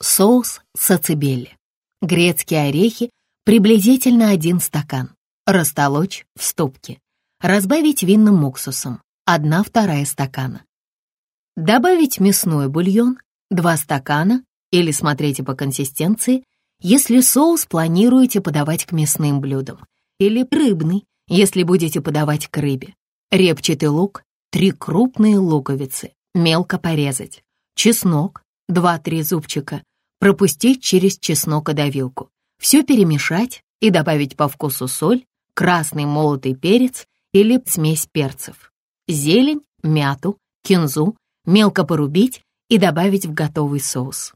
Соус сацибелли. Грецкие орехи приблизительно один стакан. Растолочь в ступке. Разбавить винным уксусом. 1 вторая стакана. Добавить мясной бульон, 2 стакана, или смотрите по консистенции, если соус планируете подавать к мясным блюдам, или рыбный, если будете подавать к рыбе. Репчатый лук, 3 крупные луковицы, мелко порезать. Чеснок, 2-3 зубчика, пропустить через чеснокодавилку. Все перемешать и добавить по вкусу соль, красный молотый перец или смесь перцев. Зелень, мяту, кинзу мелко порубить и добавить в готовый соус.